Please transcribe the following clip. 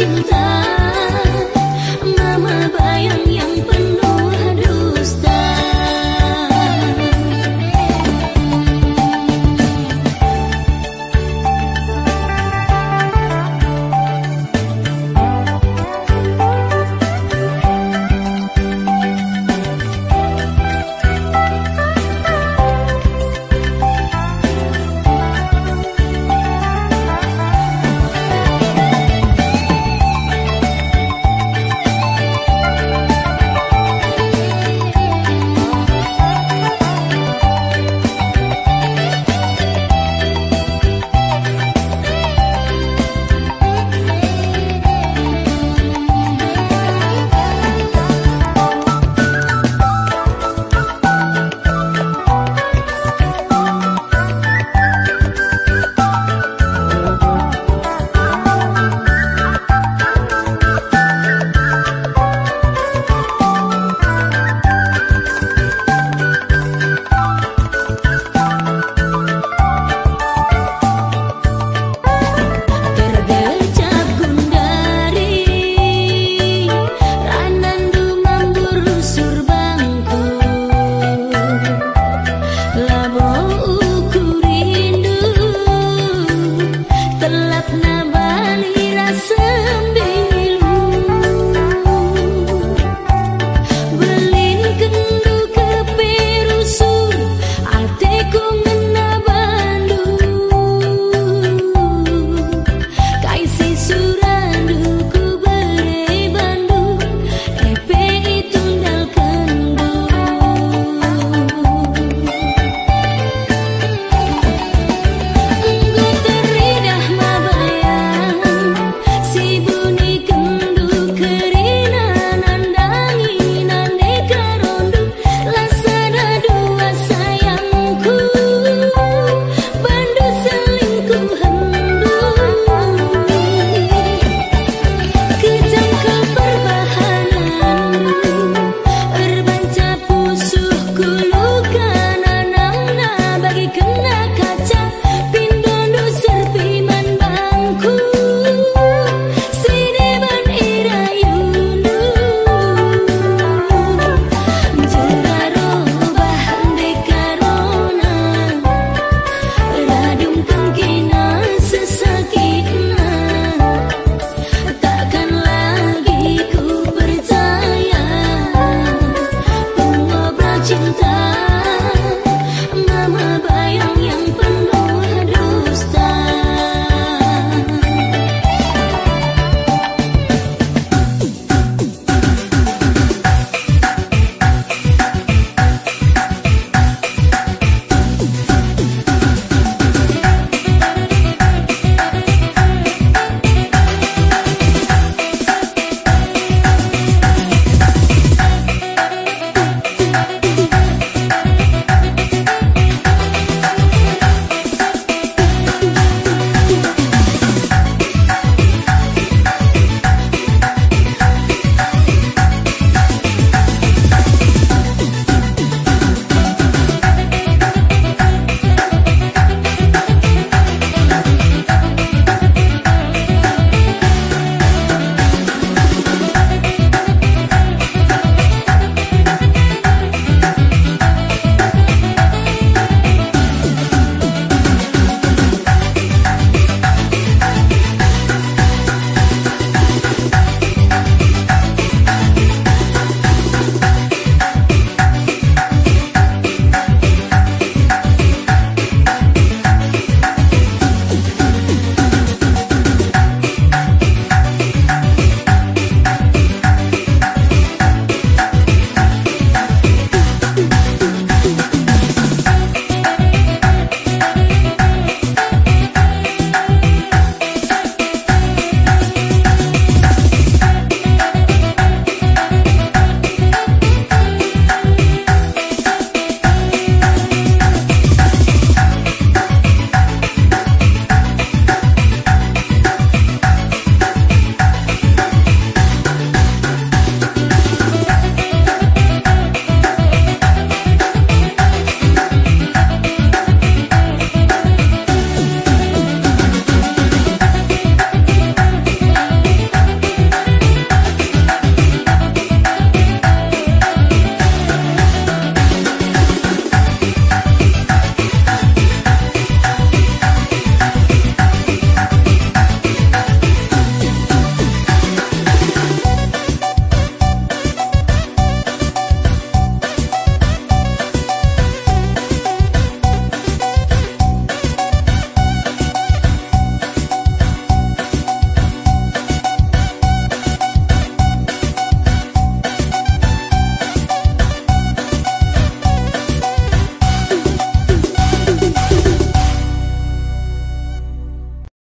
心的